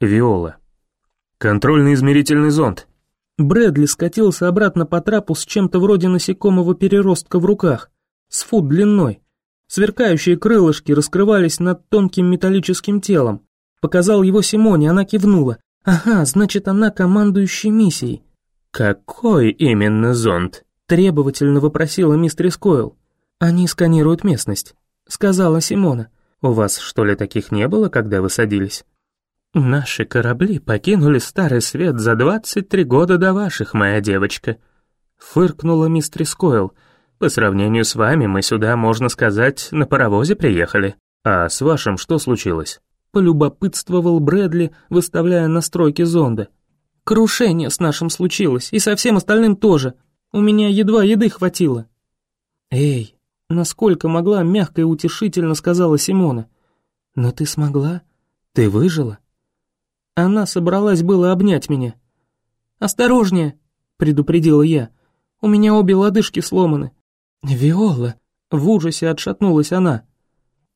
Виола. Контрольный измерительный зонд. Брэдли скатился обратно по трапу с чем-то вроде насекомого переростка в руках, с фут длиной. Сверкающие крылышки раскрывались над тонким металлическим телом. Показал его Симоне, она кивнула. Ага, значит, она командующая миссией. «Какой именно зонд?» Требовательно вопросила мистер Койл. «Они сканируют местность», — сказала Симона. «У вас, что ли, таких не было, когда вы садились?» «Наши корабли покинули Старый Свет за 23 года до ваших, моя девочка», — фыркнула мистер Койл. «По сравнению с вами мы сюда, можно сказать, на паровозе приехали. А с вашим что случилось?» Полюбопытствовал Брэдли, выставляя настройки зонда. «Крушение с нашим случилось, и со всем остальным тоже. У меня едва еды хватило». «Эй, насколько могла, мягко и утешительно сказала Симона. «Но ты смогла? Ты выжила?» Она собралась было обнять меня. «Осторожнее!» — предупредила я. «У меня обе лодыжки сломаны». «Виола!» — в ужасе отшатнулась она.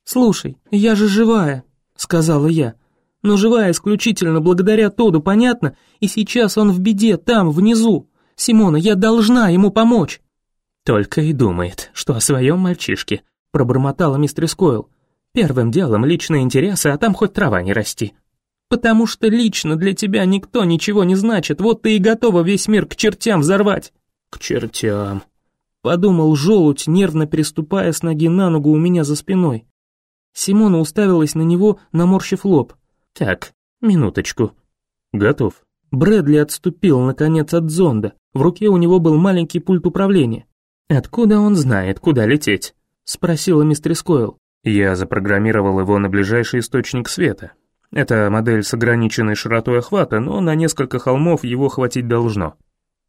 «Слушай, я же живая!» — сказала я. «Но живая исключительно благодаря Тоду, понятно? И сейчас он в беде, там, внизу. Симона, я должна ему помочь!» «Только и думает, что о своем мальчишке», — пробормотала мистер Скойл. «Первым делом личные интересы, а там хоть трава не расти». «Потому что лично для тебя никто ничего не значит, вот ты и готова весь мир к чертям взорвать». «К чертям», — подумал желудь, нервно переступая с ноги на ногу у меня за спиной. Симона уставилась на него, наморщив лоб. «Так, минуточку». «Готов». Брэдли отступил, наконец, от зонда. В руке у него был маленький пульт управления. «Откуда он знает, куда лететь?» — спросила мистер Скойл. «Я запрограммировал его на ближайший источник света. Это модель с ограниченной широтой охвата, но на несколько холмов его хватить должно».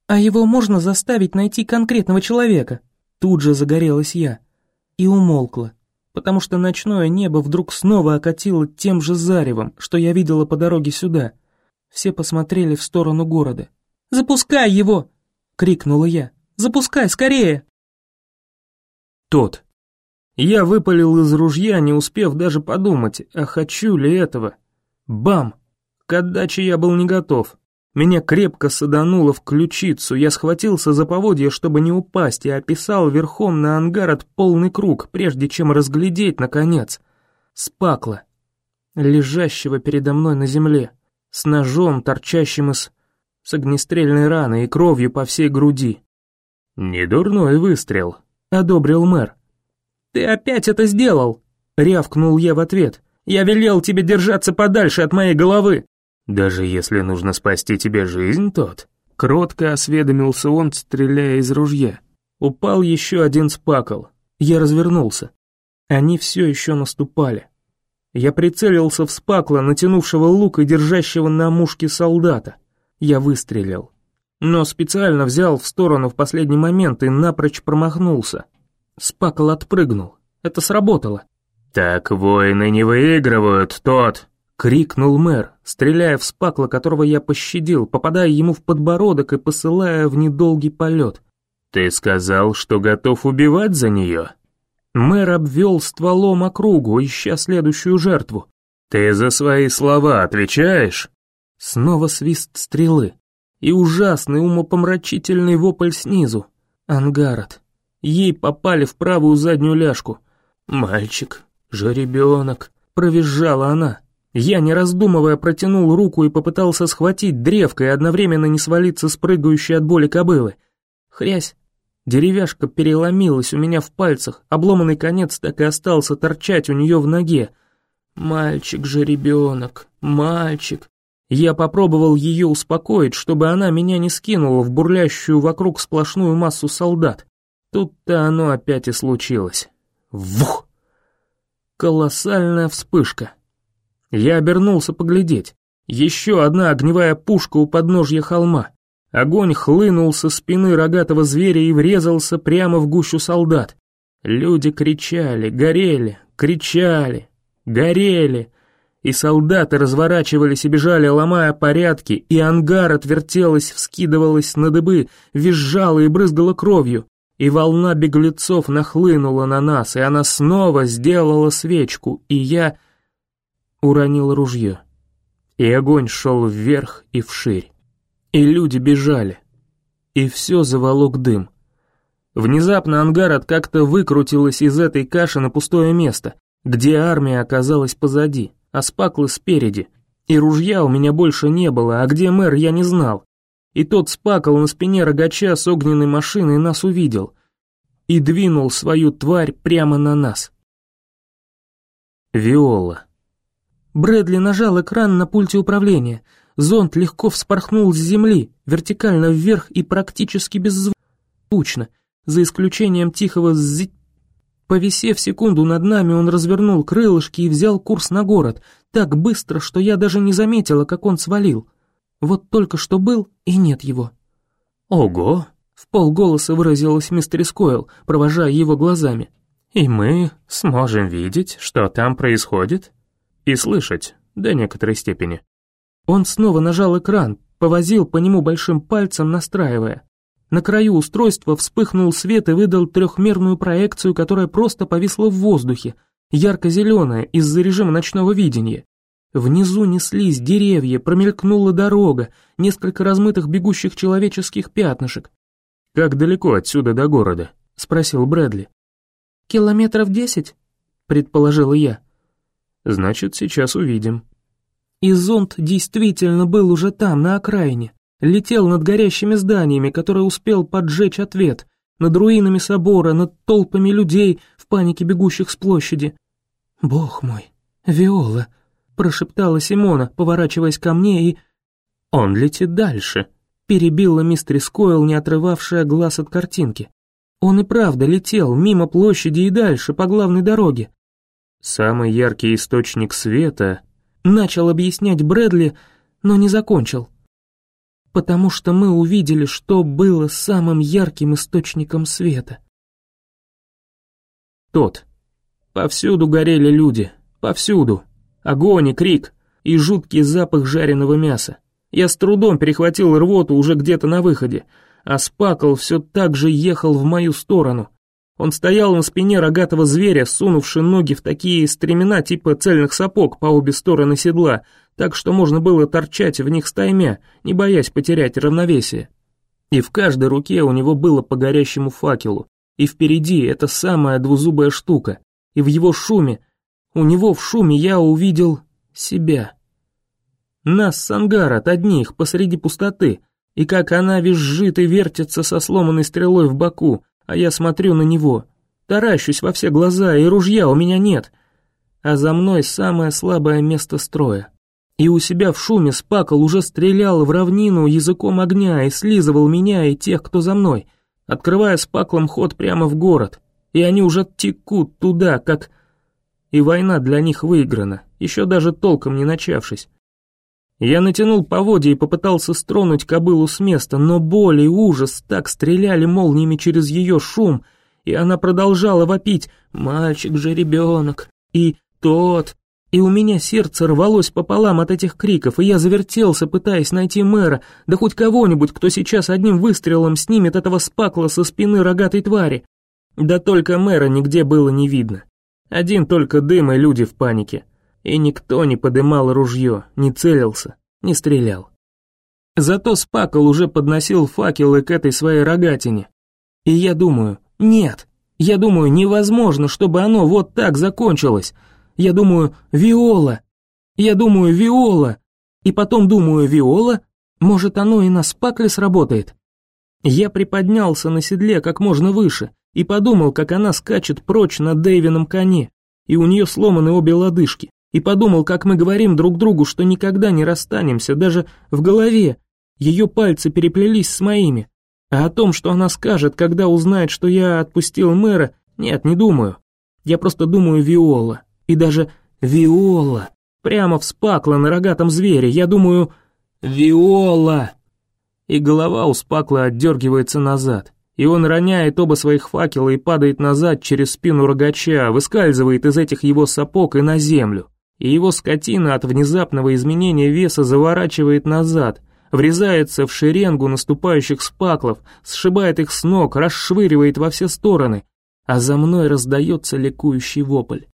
«А его можно заставить найти конкретного человека?» Тут же загорелась я. И умолкла потому что ночное небо вдруг снова окатило тем же заревом, что я видела по дороге сюда. Все посмотрели в сторону города. «Запускай его!» — крикнула я. «Запускай, скорее!» Тот. Я выпалил из ружья, не успев даже подумать, а хочу ли этого. Бам! К отдаче я был не готов. Меня крепко садануло в ключицу, я схватился за поводья, чтобы не упасть, и описал верхом на ангарот полный круг, прежде чем разглядеть, наконец, спакла, лежащего передо мной на земле, с ножом, торчащим из... с огнестрельной раны и кровью по всей груди. «Недурной выстрел», — одобрил мэр. «Ты опять это сделал!» — рявкнул я в ответ. «Я велел тебе держаться подальше от моей головы!» «Даже если нужно спасти тебе жизнь, тот...» Кротко осведомился он, стреляя из ружья. Упал еще один спакл. Я развернулся. Они все еще наступали. Я прицелился в спакла, натянувшего лук и держащего на мушке солдата. Я выстрелил. Но специально взял в сторону в последний момент и напрочь промахнулся. Спакл отпрыгнул. Это сработало. «Так воины не выигрывают, тот!» — крикнул мэр, стреляя в спакла, которого я пощадил, попадая ему в подбородок и посылая в недолгий полет. «Ты сказал, что готов убивать за нее?» Мэр обвел стволом округу, ища следующую жертву. «Ты за свои слова отвечаешь?» Снова свист стрелы. И ужасный умопомрачительный вопль снизу. Ангарот. Ей попали в правую заднюю ляжку. «Мальчик, жеребенок», — провизжала она. Я, не раздумывая, протянул руку и попытался схватить древко и одновременно не свалиться с прыгающей от боли кобылы. Хрясь. Деревяшка переломилась у меня в пальцах, обломанный конец так и остался торчать у нее в ноге. Мальчик же ребенок, мальчик. Я попробовал ее успокоить, чтобы она меня не скинула в бурлящую вокруг сплошную массу солдат. Тут-то оно опять и случилось. Вух! Колоссальная вспышка. Я обернулся поглядеть. Еще одна огневая пушка у подножья холма. Огонь хлынул со спины рогатого зверя и врезался прямо в гущу солдат. Люди кричали, горели, кричали, горели. И солдаты разворачивались и бежали, ломая порядки, и ангар отвертелась, вскидывалась на дыбы, визжала и брызгала кровью. И волна беглецов нахлынула на нас, и она снова сделала свечку, и я уронил ружье. И огонь шел вверх и вширь. И люди бежали. И все заволок дым. Внезапно Ангарат как-то выкрутилась из этой каши на пустое место, где армия оказалась позади, а спаклы спереди. И ружья у меня больше не было, а где мэр я не знал. И тот спакал на спине рогача с огненной машиной нас увидел. И двинул свою тварь прямо на нас. Виола. Брэдли нажал экран на пульте управления. Зонд легко вспорхнул с земли, вертикально вверх и практически беззвучно, за исключением тихого ззи... Повисев секунду над нами, он развернул крылышки и взял курс на город, так быстро, что я даже не заметила, как он свалил. Вот только что был, и нет его. «Ого!» — в полголоса выразилась мистер Скойл, провожая его глазами. «И мы сможем видеть, что там происходит?» И слышать, до некоторой степени. Он снова нажал экран, повозил по нему большим пальцем, настраивая. На краю устройства вспыхнул свет и выдал трехмерную проекцию, которая просто повисла в воздухе, ярко-зеленая, из-за режима ночного видения. Внизу неслись деревья, промелькнула дорога, несколько размытых бегущих человеческих пятнышек. «Как далеко отсюда до города?» — спросил Брэдли. «Километров десять?» — предположила я. Значит, сейчас увидим. И зонд действительно был уже там, на окраине. Летел над горящими зданиями, которые успел поджечь ответ, над руинами собора, над толпами людей, в панике бегущих с площади. «Бог мой, Виола!» — прошептала Симона, поворачиваясь ко мне, и... «Он летит дальше», — перебила мистер Скойл, не отрывавшая глаз от картинки. Он и правда летел мимо площади и дальше, по главной дороге. Самый яркий источник света... Начал объяснять Брэдли, но не закончил. Потому что мы увидели, что было самым ярким источником света. Тот. Повсюду горели люди. Повсюду. Огонь и крик. И жуткий запах жареного мяса. Я с трудом перехватил рвоту уже где-то на выходе, а Спакл все так же ехал в мою сторону — он стоял на спине рогатого зверя, сунувши ноги в такие стремена типа цельных сапог по обе стороны седла, так что можно было торчать в них стаймя, не боясь потерять равновесие. И в каждой руке у него было по горящему факелу, и впереди эта самая двузубая штука, и в его шуме, у него в шуме я увидел себя. Нас с от одних посреди пустоты, и как она визжит и вертится со сломанной стрелой в боку, а я смотрю на него, таращусь во все глаза, и ружья у меня нет, а за мной самое слабое место строя. И у себя в шуме спакал уже стрелял в равнину языком огня и слизывал меня и тех, кто за мной, открывая спаклом ход прямо в город, и они уже текут туда, как... И война для них выиграна, еще даже толком не начавшись. Я натянул поводья и попытался стронуть кобылу с места, но боль и ужас так стреляли молниями через ее шум, и она продолжала вопить «Мальчик же ребенок!» и «Тот!» И у меня сердце рвалось пополам от этих криков, и я завертелся, пытаясь найти мэра, да хоть кого-нибудь, кто сейчас одним выстрелом снимет этого спакла со спины рогатой твари. Да только мэра нигде было не видно. Один только дым и люди в панике и никто не подымал ружье, не целился, не стрелял. Зато Спакл уже подносил факелы к этой своей рогатине. И я думаю, нет, я думаю, невозможно, чтобы оно вот так закончилось. Я думаю, Виола. Я думаю, Виола. И потом думаю, Виола, может оно и на Спакле сработает. Я приподнялся на седле как можно выше и подумал, как она скачет прочь на Дэйвином коне, и у нее сломаны обе лодыжки и подумал, как мы говорим друг другу, что никогда не расстанемся, даже в голове. Ее пальцы переплелись с моими. А о том, что она скажет, когда узнает, что я отпустил мэра, нет, не думаю. Я просто думаю Виола. И даже Виола. Прямо вспакла на рогатом звере. Я думаю Виола. И голова у спакла отдергивается назад. И он роняет оба своих факела и падает назад через спину рогача, выскальзывает из этих его сапог и на землю и его скотина от внезапного изменения веса заворачивает назад, врезается в шеренгу наступающих спаклов, сшибает их с ног, расшвыривает во все стороны, а за мной раздается ликующий вопль.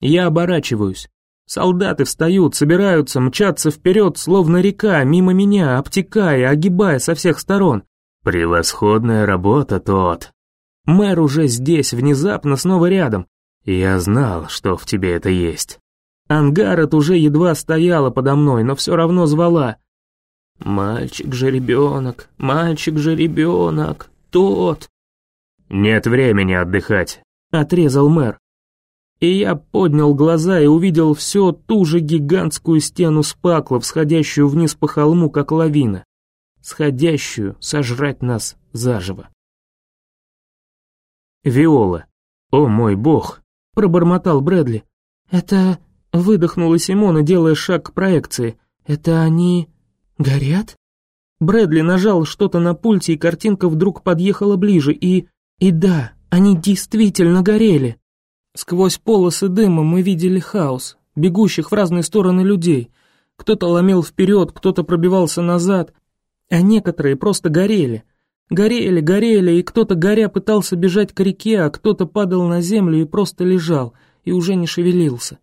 Я оборачиваюсь. Солдаты встают, собираются, мчатся вперед, словно река, мимо меня, обтекая, огибая со всех сторон. Превосходная работа, тот. Мэр уже здесь, внезапно, снова рядом. Я знал, что в тебе это есть. Ангарот уже едва стояла подо мной, но все равно звала. «Мальчик же ребенок, мальчик же ребенок, тот!» «Нет времени отдыхать», — отрезал мэр. И я поднял глаза и увидел всю ту же гигантскую стену спаклов, сходящую вниз по холму, как лавина, сходящую сожрать нас заживо. Виола. «О мой бог!» — пробормотал Брэдли. «Это...» — выдохнула Симона, делая шаг к проекции. «Это они... горят?» Брэдли нажал что-то на пульте, и картинка вдруг подъехала ближе, и... И да, они действительно горели. Сквозь полосы дыма мы видели хаос, бегущих в разные стороны людей. Кто-то ломил вперед, кто-то пробивался назад, а некоторые просто горели. Горели, горели, и кто-то горя пытался бежать к реке, а кто-то падал на землю и просто лежал, и уже не шевелился.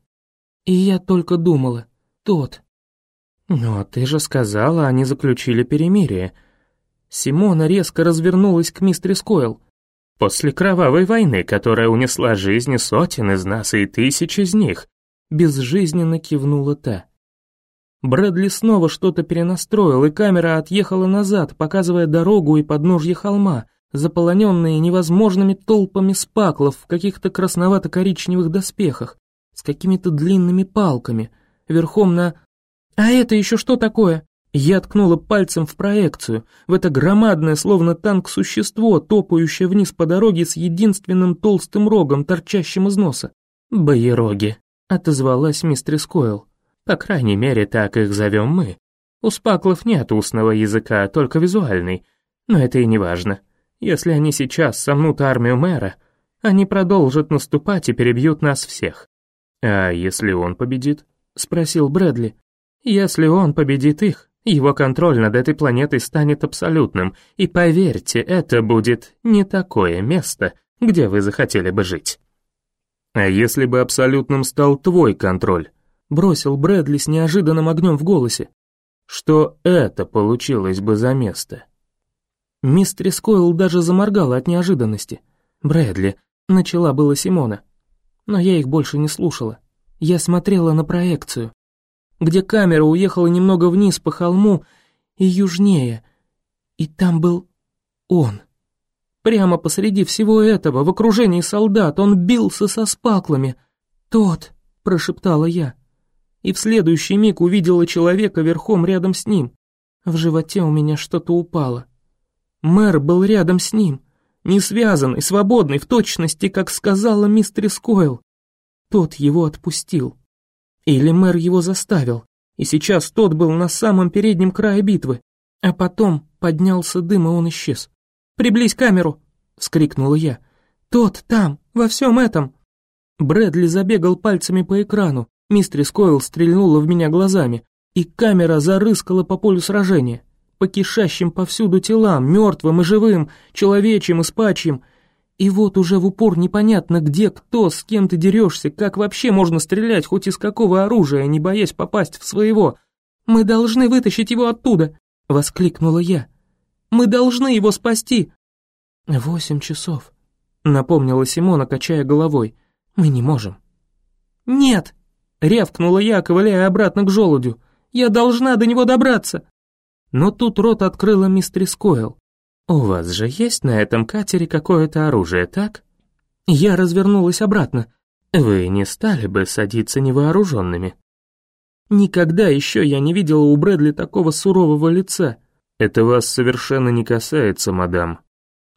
И я только думала, тот. «Но ты же сказала, они заключили перемирие». Симона резко развернулась к мистерис Койл. После кровавой войны, которая унесла жизни сотен из нас и тысяч из них, безжизненно кивнула та. Брэдли снова что-то перенастроил, и камера отъехала назад, показывая дорогу и подножье холма, заполоненные невозможными толпами спаклов в каких-то красновато-коричневых доспехах, с какими-то длинными палками, верхом на... «А это еще что такое?» Я ткнула пальцем в проекцию, в это громадное, словно танк, существо, топающее вниз по дороге с единственным толстым рогом, торчащим из носа. «Боероги», — отозвалась мистерис Койл. «По крайней мере, так их зовем мы. У спаклов нет устного языка, только визуальный. Но это и не важно. Если они сейчас сомнут армию мэра, они продолжат наступать и перебьют нас всех». «А если он победит?» — спросил Брэдли. «Если он победит их, его контроль над этой планетой станет абсолютным, и поверьте, это будет не такое место, где вы захотели бы жить. А если бы абсолютным стал твой контроль? Бросил Брэдли с неожиданным огнем в голосе. Что это получилось бы за место? Мистерис Койл даже заморгала от неожиданности. «Брэдли», — начала было Симона. Но я их больше не слушала. Я смотрела на проекцию где камера уехала немного вниз по холму и южнее. И там был он. Прямо посреди всего этого, в окружении солдат, он бился со спаклами. «Тот», — прошептала я. И в следующий миг увидела человека верхом рядом с ним. В животе у меня что-то упало. Мэр был рядом с ним, не связанный, свободный, в точности, как сказала мистер Койл. Тот его отпустил. Или мэр его заставил, и сейчас тот был на самом переднем крае битвы. А потом поднялся дым, и он исчез. «Приблизь камеру!» — вскрикнула я. «Тот там, во всем этом!» Брэдли забегал пальцами по экрану, мистерис Койл стрельнула в меня глазами, и камера зарыскала по полю сражения, по кишащим повсюду телам, мертвым и живым, человечьим и спачьим — и вот уже в упор непонятно, где кто, с кем ты дерешься, как вообще можно стрелять, хоть из какого оружия, не боясь попасть в своего. «Мы должны вытащить его оттуда!» — воскликнула я. «Мы должны его спасти!» «Восемь часов», — напомнила Симона, качая головой. «Мы не можем». «Нет!» — рявкнула я, ковыляя обратно к желудю. «Я должна до него добраться!» Но тут рот открыла мистерис Койл. «У вас же есть на этом катере какое-то оружие, так?» Я развернулась обратно. «Вы не стали бы садиться невооруженными?» Никогда еще я не видела у Брэдли такого сурового лица. «Это вас совершенно не касается, мадам».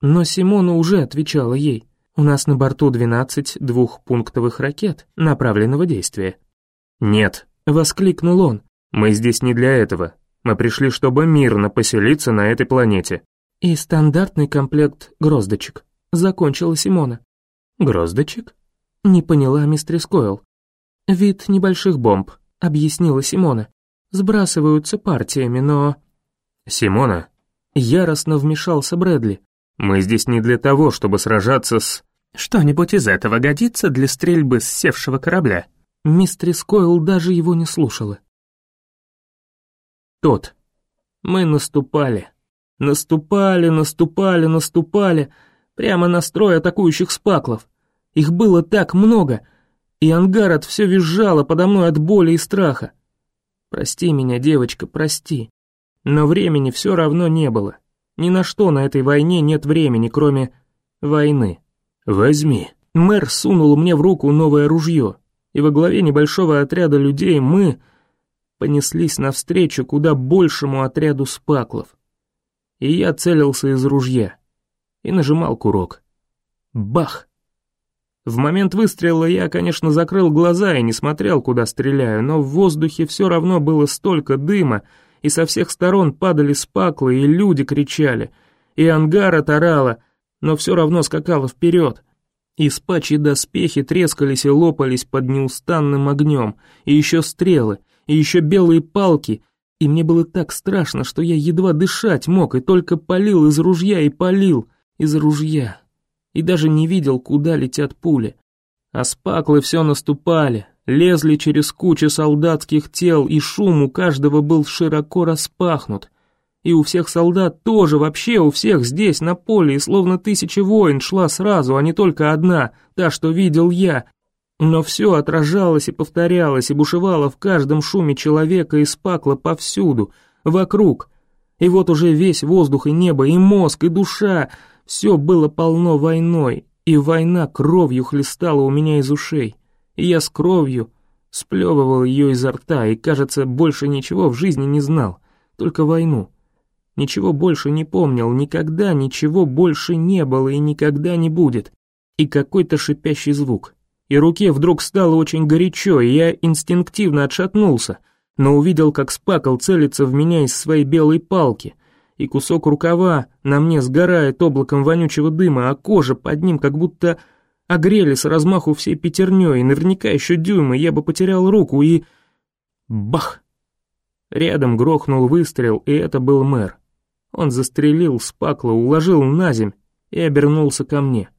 Но Симона уже отвечала ей. «У нас на борту 12 двухпунктовых ракет направленного действия». «Нет», — воскликнул он, — «мы здесь не для этого. Мы пришли, чтобы мирно поселиться на этой планете. «И стандартный комплект гроздочек», — закончила Симона. «Гроздочек?» — не поняла мистерис Койл. «Вид небольших бомб», — объяснила Симона. «Сбрасываются партиями, но...» «Симона?» Яростно вмешался Брэдли. «Мы здесь не для того, чтобы сражаться с...» «Что-нибудь из этого годится для стрельбы с севшего корабля?» Мистрис Койл даже его не слушала. Тот. Мы наступали. Наступали, наступали, наступали, прямо на строй атакующих спаклов. Их было так много, и Ангарот все визжало подо мной от боли и страха. Прости меня, девочка, прости. Но времени все равно не было. Ни на что на этой войне нет времени, кроме войны. Возьми. Мэр сунул мне в руку новое ружье, и во главе небольшого отряда людей мы понеслись навстречу куда большему отряду спаклов. И я целился из ружья и нажимал курок. Бах! В момент выстрела я, конечно, закрыл глаза и не смотрел, куда стреляю, но в воздухе все равно было столько дыма, и со всех сторон падали спаклы, и люди кричали, и ангара тарала, но все равно скакала вперед. И спачьи доспехи трескались и лопались под неустанным огнем, и еще стрелы, и еще белые палки, и мне было так страшно, что я едва дышать мог, и только полил из ружья и полил из ружья, и даже не видел, куда летят пули. А спаклы все наступали, лезли через кучу солдатских тел, и шум у каждого был широко распахнут. И у всех солдат тоже, вообще у всех здесь, на поле, и словно тысячи воин шла сразу, а не только одна, та, что видел я, но все отражалось и повторялось, и бушевало в каждом шуме человека и спакло повсюду, вокруг. И вот уже весь воздух и небо, и мозг, и душа, все было полно войной, и война кровью хлестала у меня из ушей. И я с кровью сплевывал ее изо рта, и, кажется, больше ничего в жизни не знал, только войну. Ничего больше не помнил, никогда ничего больше не было и никогда не будет. И какой-то шипящий звук — и руке вдруг стало очень горячо, и я инстинктивно отшатнулся, но увидел, как Спакл целится в меня из своей белой палки, и кусок рукава на мне сгорает облаком вонючего дыма, а кожа под ним как будто огрели с размаху всей пятерней, и наверняка еще дюймы, я бы потерял руку, и... Бах! Рядом грохнул выстрел, и это был мэр. Он застрелил Спакла, уложил на земь и обернулся ко мне.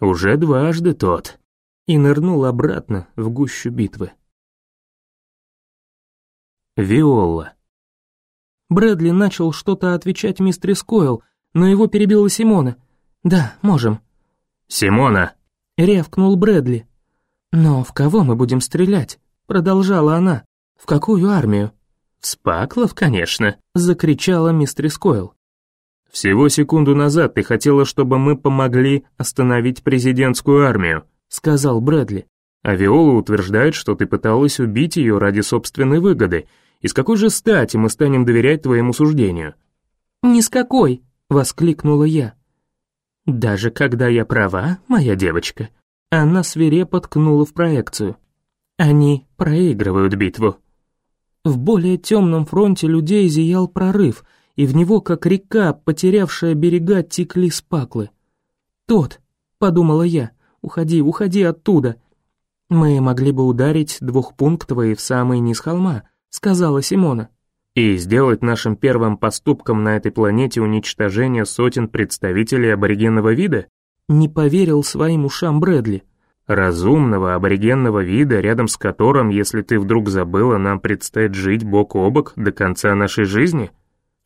«Уже дважды тот», и нырнул обратно в гущу битвы. Виола. Брэдли начал что-то отвечать мистерис Койл, но его перебила Симона. «Да, можем». «Симона!» — рявкнул Брэдли. «Но в кого мы будем стрелять?» — продолжала она. «В какую армию?» «В Спаклов, конечно», — закричала мистерис Койл. «Всего секунду назад ты хотела, чтобы мы помогли остановить президентскую армию. — сказал Брэдли. «А Виола утверждает, что ты пыталась убить ее ради собственной выгоды. И с какой же стати мы станем доверять твоему суждению?» «Ни с какой!» — воскликнула я. «Даже когда я права, моя девочка?» Она свирепо ткнула в проекцию. «Они проигрывают битву». В более темном фронте людей зиял прорыв, и в него, как река, потерявшая берега, текли спаклы. «Тот», — подумала я, Уходи, уходи оттуда!» «Мы могли бы ударить двухпунктовые в самый низ холма», — сказала Симона. «И сделать нашим первым поступком на этой планете уничтожение сотен представителей аборигенного вида?» Не поверил своим ушам Брэдли. «Разумного аборигенного вида, рядом с которым, если ты вдруг забыла, нам предстоит жить бок о бок до конца нашей жизни?»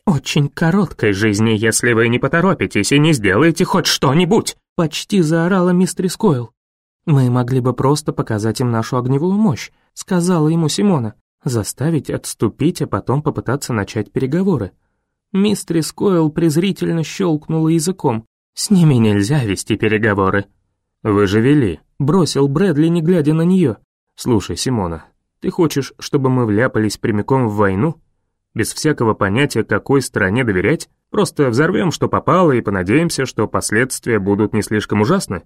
«Очень короткой жизни, если вы не поторопитесь и не сделаете хоть что-нибудь!» Почти заорала мистерис Койл. «Мы могли бы просто показать им нашу огневую мощь», сказала ему Симона. «Заставить отступить, а потом попытаться начать переговоры». Мистерис Койл презрительно щелкнула языком. «С ними нельзя вести переговоры». «Вы же вели», — бросил Брэдли, не глядя на нее. «Слушай, Симона, ты хочешь, чтобы мы вляпались прямиком в войну?» без всякого понятия, какой стране доверять? Просто взорвем, что попало, и понадеемся, что последствия будут не слишком ужасны?»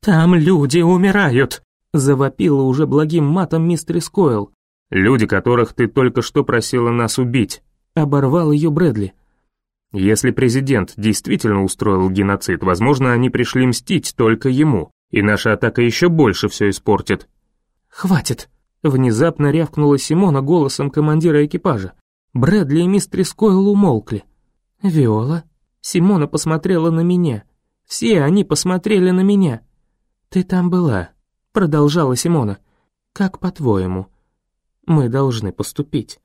«Там люди умирают!» — завопила уже благим матом мистер Койл. «Люди, которых ты только что просила нас убить», — оборвал ее Брэдли. «Если президент действительно устроил геноцид, возможно, они пришли мстить только ему, и наша атака еще больше все испортит». «Хватит!» — внезапно рявкнула Симона голосом командира экипажа. Брэдли и мистерис Койл умолкли. «Виола?» Симона посмотрела на меня. Все они посмотрели на меня. «Ты там была», — продолжала Симона. Как по-твоему, мы должны поступить?»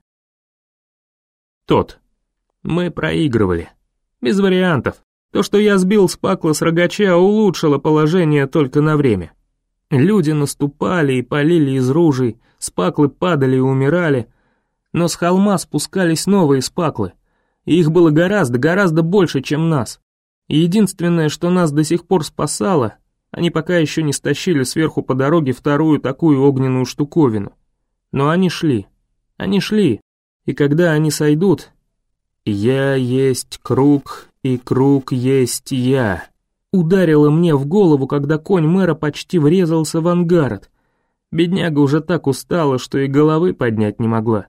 Тот. Мы проигрывали. Без вариантов. То, что я сбил Спакла с рогача, улучшило положение только на время. Люди наступали и полили из ружей, спаклы падали и умирали, но с холма спускались новые спаклы, и их было гораздо, гораздо больше, чем нас. И единственное, что нас до сих пор спасало, они пока еще не стащили сверху по дороге вторую такую огненную штуковину. Но они шли, они шли, и когда они сойдут, «Я есть круг, и круг есть я», ударило мне в голову, когда конь мэра почти врезался в ангарот. Бедняга уже так устала, что и головы поднять не могла.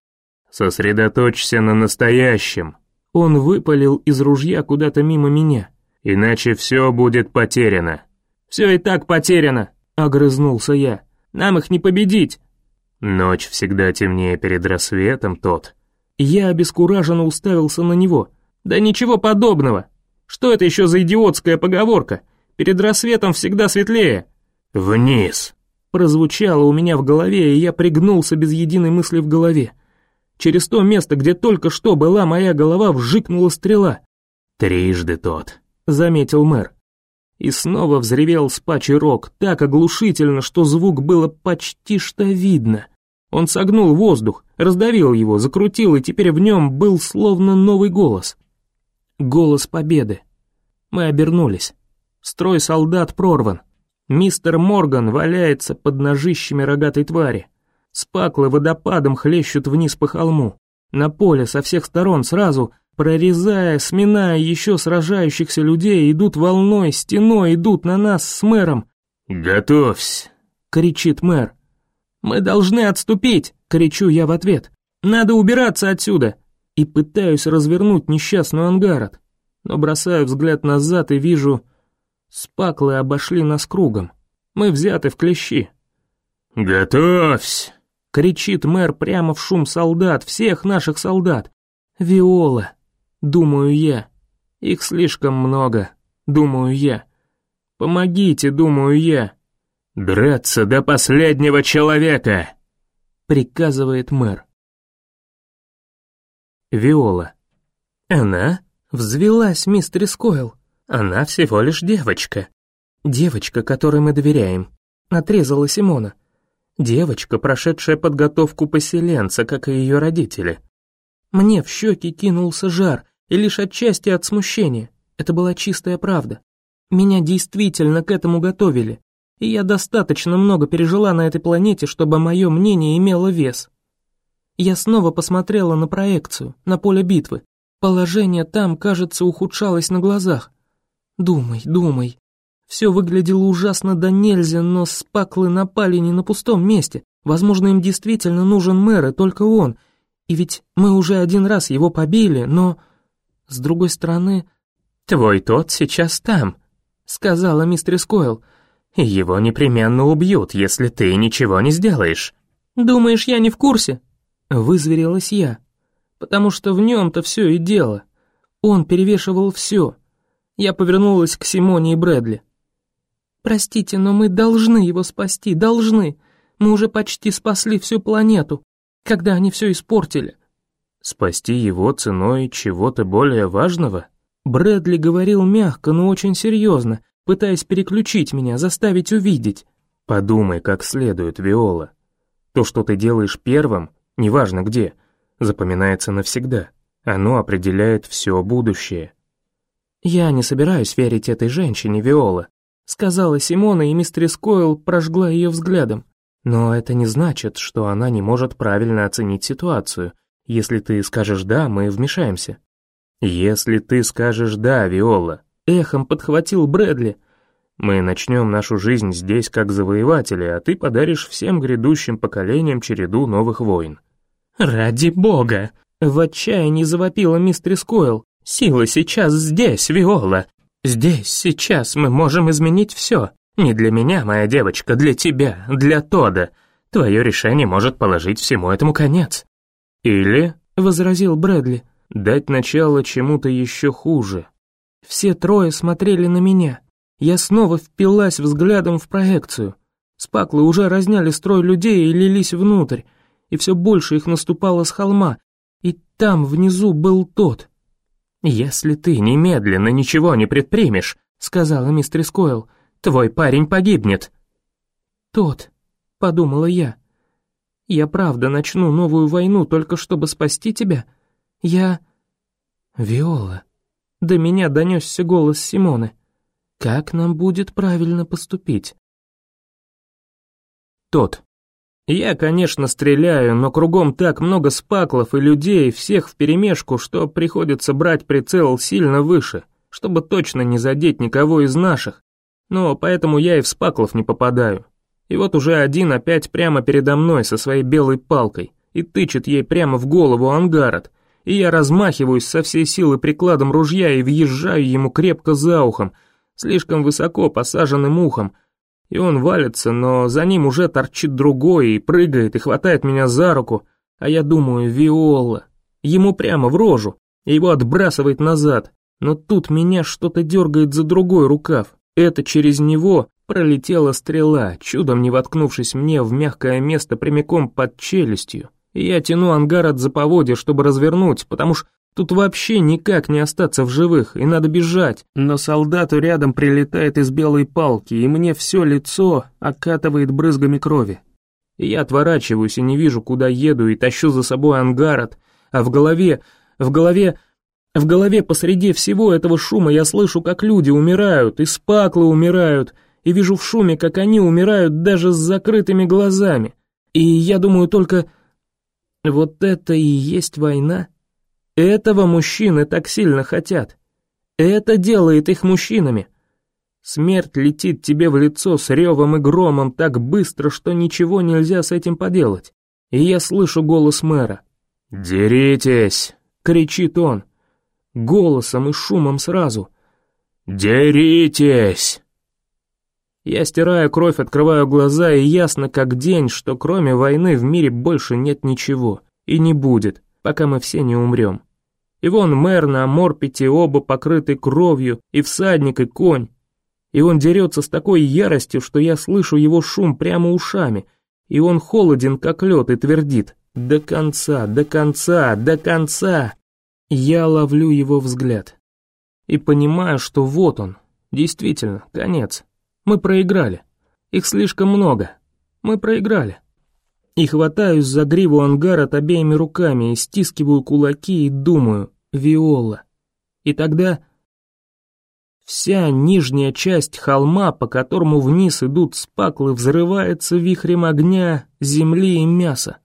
«Сосредоточься на настоящем». Он выпалил из ружья куда-то мимо меня. «Иначе все будет потеряно». «Все и так потеряно», — огрызнулся я. «Нам их не победить». «Ночь всегда темнее перед рассветом, тот». Я обескураженно уставился на него. «Да ничего подобного! Что это еще за идиотская поговорка? Перед рассветом всегда светлее!» «Вниз!» Прозвучало у меня в голове, и я пригнулся без единой мысли в голове. Через то место, где только что была моя голова, вжикнула стрела. «Трижды тот», — заметил мэр. И снова взревел спачий рог, так оглушительно, что звук было почти что видно. Он согнул воздух, раздавил его, закрутил, и теперь в нем был словно новый голос. Голос победы. Мы обернулись. Строй солдат прорван. Мистер Морган валяется под ножищами рогатой твари. Спаклы водопадом хлещут вниз по холму. На поле со всех сторон сразу, прорезая, сминая еще сражающихся людей, идут волной, стеной, идут на нас с мэром. «Готовься!» — кричит мэр. «Мы должны отступить!» — кричу я в ответ. «Надо убираться отсюда!» И пытаюсь развернуть несчастную ангарот, но бросаю взгляд назад и вижу... Спаклы обошли нас кругом. Мы взяты в клещи. «Готовься!» — кричит мэр прямо в шум солдат, всех наших солдат. «Виола!» — думаю я. «Их слишком много!» — думаю я. «Помогите!» — думаю я. «Драться до последнего человека!» — приказывает мэр. Виола. Она взвелась, мистер Скойл. Она всего лишь девочка. Девочка, которой мы доверяем. Отрезала Симона. Девочка, прошедшая подготовку поселенца, как и ее родители. Мне в щеки кинулся жар, и лишь отчасти от смущения. Это была чистая правда. Меня действительно к этому готовили и я достаточно много пережила на этой планете, чтобы мое мнение имело вес. Я снова посмотрела на проекцию, на поле битвы. Положение там, кажется, ухудшалось на глазах. Думай, думай. Все выглядело ужасно до нельзя, но спаклы напали не на пустом месте. Возможно, им действительно нужен мэр, и только он. И ведь мы уже один раз его побили, но... С другой стороны... «Твой тот сейчас там», — сказала мистер Скойл. Его непременно убьют, если ты ничего не сделаешь». «Думаешь, я не в курсе?» Вызверилась я. «Потому что в нем-то все и дело. Он перевешивал все». Я повернулась к Симоне и Брэдли. «Простите, но мы должны его спасти, должны. Мы уже почти спасли всю планету, когда они все испортили». «Спасти его ценой чего-то более важного?» Брэдли говорил мягко, но очень серьезно, пытаясь переключить меня, заставить увидеть. Подумай как следует, Виола. То, что ты делаешь первым, неважно где, запоминается навсегда. Оно определяет все будущее. «Я не собираюсь верить этой женщине, Виола», сказала Симона, и мистерис Койл прожгла ее взглядом. «Но это не значит, что она не может правильно оценить ситуацию. Если ты скажешь «да», мы вмешаемся». «Если ты скажешь «да», Виола», Эхом подхватил Брэдли. «Мы начнем нашу жизнь здесь как завоеватели, а ты подаришь всем грядущим поколениям череду новых войн». «Ради бога!» — в отчаянии завопила мистер Скойл. «Сила сейчас здесь, Виола! Здесь, сейчас мы можем изменить все. Не для меня, моя девочка, для тебя, для Тода. Твое решение может положить всему этому конец». «Или», — возразил Брэдли, — «дать начало чему-то еще хуже, все трое смотрели на меня. Я снова впилась взглядом в проекцию. Спаклы уже разняли строй людей и лились внутрь, и все больше их наступало с холма, и там внизу был тот. «Если ты немедленно ничего не предпримешь», — сказала мистер Скойл, — «твой парень погибнет». «Тот», — подумала я, — «я правда начну новую войну только чтобы спасти тебя? Я...» «Виола», — до меня донесся голос Симоны, — «как нам будет правильно поступить?» Тот. Я, конечно, стреляю, но кругом так много спаклов и людей, всех вперемешку, что приходится брать прицел сильно выше, чтобы точно не задеть никого из наших. Но поэтому я и в спаклов не попадаю. И вот уже один опять прямо передо мной со своей белой палкой и тычет ей прямо в голову ангарот, и я размахиваюсь со всей силы прикладом ружья и въезжаю ему крепко за ухом, слишком высоко посаженным ухом, и он валится, но за ним уже торчит другой и прыгает и хватает меня за руку, а я думаю, Виола. Ему прямо в рожу, и его отбрасывает назад, но тут меня что-то дергает за другой рукав. Это через него пролетела стрела, чудом не воткнувшись мне в мягкое место прямиком под челюстью. Я тяну ангар от заповодья, чтобы развернуть, потому что Тут вообще никак не остаться в живых, и надо бежать. Но солдату рядом прилетает из белой палки, и мне все лицо окатывает брызгами крови. Я отворачиваюсь и не вижу, куда еду, и тащу за собой ангарот, а в голове, в голове, в голове посреди всего этого шума я слышу, как люди умирают, и спаклы умирают, и вижу в шуме, как они умирают даже с закрытыми глазами. И я думаю только, вот это и есть война? Этого мужчины так сильно хотят. Это делает их мужчинами. Смерть летит тебе в лицо с ревом и громом так быстро, что ничего нельзя с этим поделать. И я слышу голос мэра. «Деритесь!» — кричит он. Голосом и шумом сразу. «Деритесь!» Я стираю кровь, открываю глаза, и ясно как день, что кроме войны в мире больше нет ничего. И не будет пока мы все не умрем. И вон мэр на Морпите оба покрыты кровью, и всадник, и конь. И он дерется с такой яростью, что я слышу его шум прямо ушами, и он холоден, как лед, и твердит «До конца, до конца, до конца!» Я ловлю его взгляд и понимаю, что вот он, действительно, конец. Мы проиграли. Их слишком много. Мы проиграли и хватаюсь за гриву ангарот обеими руками и стискиваю кулаки и думаю «Виола». И тогда вся нижняя часть холма, по которому вниз идут спаклы, взрывается вихрем огня, земли и мяса.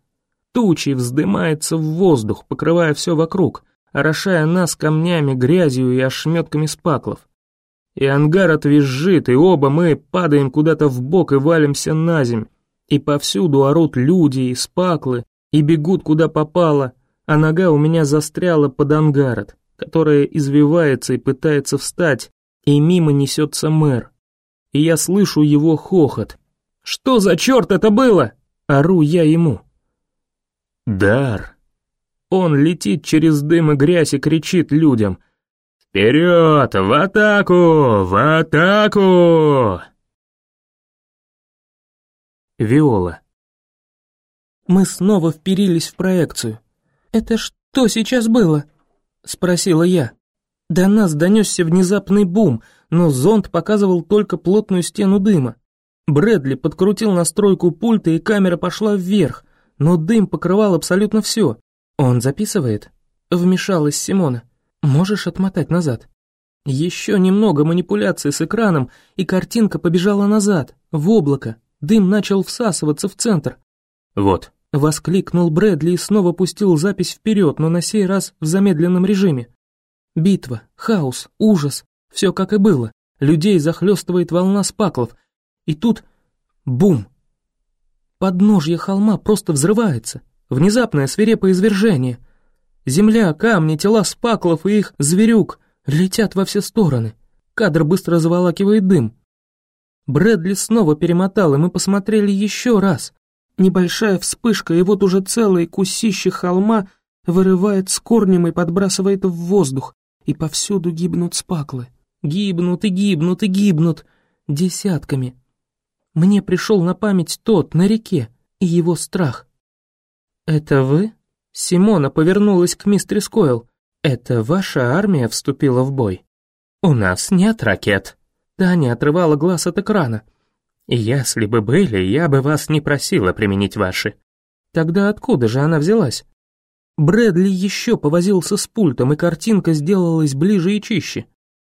Тучей вздымается в воздух, покрывая все вокруг, орошая нас камнями, грязью и ошметками спаклов. И ангар отвизжит, и оба мы падаем куда-то в бок и валимся на земь, и повсюду орут люди и спаклы, и бегут куда попало, а нога у меня застряла под ангарот, которая извивается и пытается встать, и мимо несется мэр. И я слышу его хохот. «Что за черт это было?» — ору я ему. «Дар». Он летит через дым и грязь и кричит людям. «Вперед! В атаку! В атаку!» Виола. Мы снова вперились в проекцию. «Это что сейчас было?» — спросила я. До нас донесся внезапный бум, но зонд показывал только плотную стену дыма. Брэдли подкрутил настройку пульта, и камера пошла вверх, но дым покрывал абсолютно все. «Он записывает?» — вмешалась Симона. «Можешь отмотать назад?» Еще немного манипуляций с экраном, и картинка побежала назад, в облако, Дым начал всасываться в центр. «Вот», — воскликнул Брэдли и снова пустил запись вперед, но на сей раз в замедленном режиме. Битва, хаос, ужас, все как и было. Людей захлестывает волна спаклов. И тут... Бум! Подножье холма просто взрывается. Внезапное свирепое извержение. Земля, камни, тела спаклов и их зверюк летят во все стороны. Кадр быстро заволакивает дым. Брэдли снова перемотал, и мы посмотрели еще раз. Небольшая вспышка, и вот уже целые кусище холма вырывает с корнем и подбрасывает в воздух, и повсюду гибнут спаклы. Гибнут и гибнут и гибнут. Десятками. Мне пришел на память тот на реке и его страх. «Это вы?» Симона повернулась к мистер Скойл. «Это ваша армия вступила в бой?» «У нас нет ракет». Таня отрывала глаз от экрана. «Если бы были, я бы вас не просила применить ваши». Тогда откуда же она взялась? Брэдли еще повозился с пультом, и картинка сделалась ближе и чище.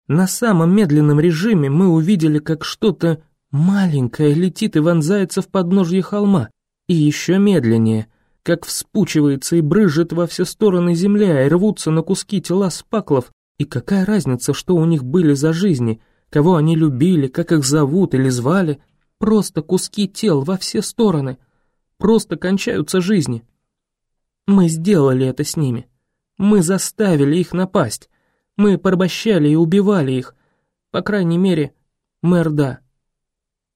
На самом медленном режиме мы увидели, как что-то маленькое летит и вонзается в подножье холма, и еще медленнее, как вспучивается и брызжет во все стороны земля, и рвутся на куски тела спаклов, и какая разница, что у них были за жизни, кого они любили, как их зовут или звали, просто куски тел во все стороны, просто кончаются жизни. Мы сделали это с ними. Мы заставили их напасть. Мы порабощали и убивали их. По крайней мере, мэр да.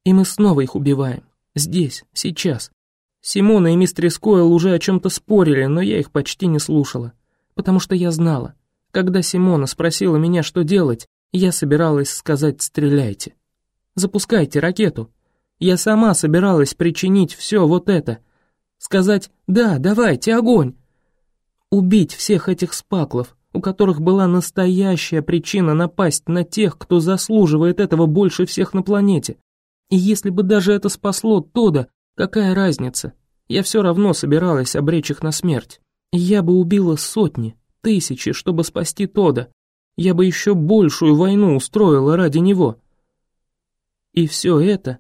И мы снова их убиваем. Здесь, сейчас. Симона и мистер Скойл уже о чем-то спорили, но я их почти не слушала. Потому что я знала. Когда Симона спросила меня, что делать, я собиралась сказать «стреляйте». Запускайте ракету. Я сама собиралась причинить все вот это — Сказать «да, давайте, огонь!» Убить всех этих спаклов, у которых была настоящая причина напасть на тех, кто заслуживает этого больше всех на планете. И если бы даже это спасло Тода, какая разница? Я все равно собиралась обречь их на смерть. Я бы убила сотни, тысячи, чтобы спасти Тода. Я бы еще большую войну устроила ради него. И все это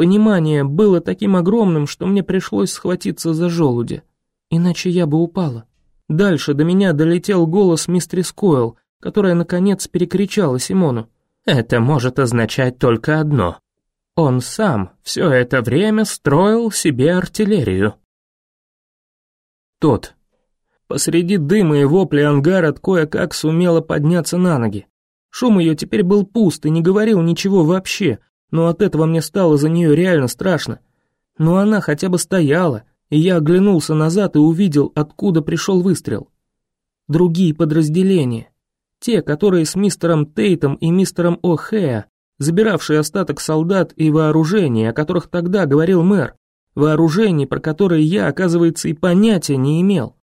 Понимание было таким огромным, что мне пришлось схватиться за желуди. Иначе я бы упала. Дальше до меня долетел голос мистерис Койл, которая, наконец, перекричала Симону. «Это может означать только одно. Он сам все это время строил себе артиллерию». Тот. Посреди дыма и вопли Ангарот кое-как сумела подняться на ноги. Шум ее теперь был пуст и не говорил ничего вообще, но от этого мне стало за нее реально страшно. Но она хотя бы стояла, и я оглянулся назад и увидел, откуда пришел выстрел. Другие подразделения. Те, которые с мистером Тейтом и мистером О'Хэа, забиравшие остаток солдат и вооружения, о которых тогда говорил мэр, вооружений, про которые я, оказывается, и понятия не имел.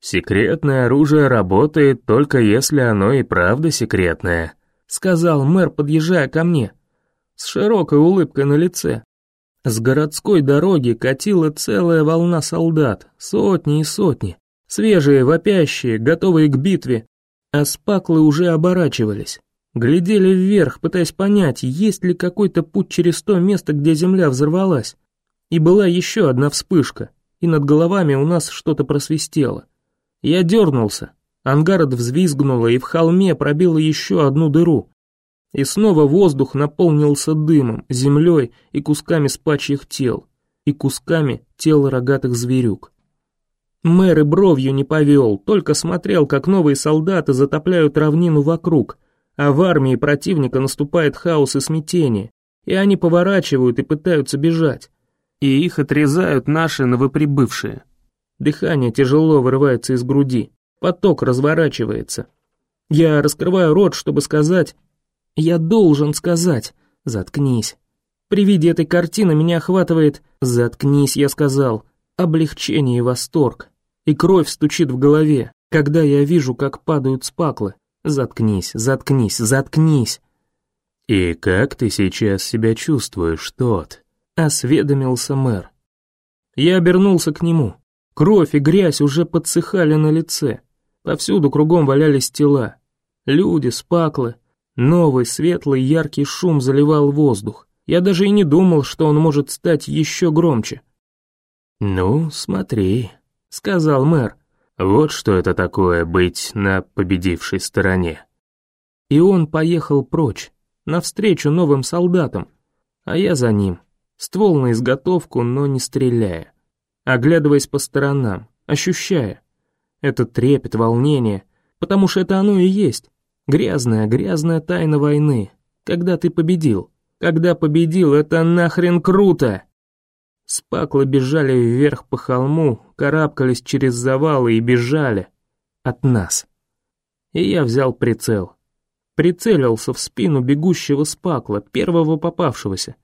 «Секретное оружие работает только если оно и правда секретное», сказал мэр, подъезжая ко мне с широкой улыбкой на лице. С городской дороги катила целая волна солдат, сотни и сотни, свежие, вопящие, готовые к битве, а спаклы уже оборачивались. Глядели вверх, пытаясь понять, есть ли какой-то путь через то место, где земля взорвалась. И была еще одна вспышка, и над головами у нас что-то просвистело. Я дернулся, ангарот взвизгнула и в холме пробила еще одну дыру. И снова воздух наполнился дымом, землей и кусками спачьих тел, и кусками тел рогатых зверюк. Мэр и бровью не повел, только смотрел, как новые солдаты затопляют равнину вокруг, а в армии противника наступает хаос и смятение, и они поворачивают и пытаются бежать. И их отрезают наши новоприбывшие. Дыхание тяжело вырывается из груди, поток разворачивается. Я раскрываю рот, чтобы сказать я должен сказать. Заткнись. При виде этой картины меня охватывает «заткнись», я сказал, облегчение и восторг. И кровь стучит в голове, когда я вижу, как падают спаклы. Заткнись, заткнись, заткнись. «И как ты сейчас себя чувствуешь, тот?» — осведомился мэр. Я обернулся к нему. Кровь и грязь уже подсыхали на лице. Повсюду кругом валялись тела. Люди, спаклы, Новый, светлый, яркий шум заливал воздух. Я даже и не думал, что он может стать еще громче. «Ну, смотри», — сказал мэр. «Вот что это такое быть на победившей стороне». И он поехал прочь, навстречу новым солдатам, а я за ним, ствол на изготовку, но не стреляя, оглядываясь по сторонам, ощущая. Это трепет, волнение, потому что это оно и есть. Грязная, грязная тайна войны. Когда ты победил. Когда победил, это нахрен круто. Спаклы бежали вверх по холму, карабкались через завалы и бежали. От нас. И я взял прицел. Прицелился в спину бегущего спакла, первого попавшегося.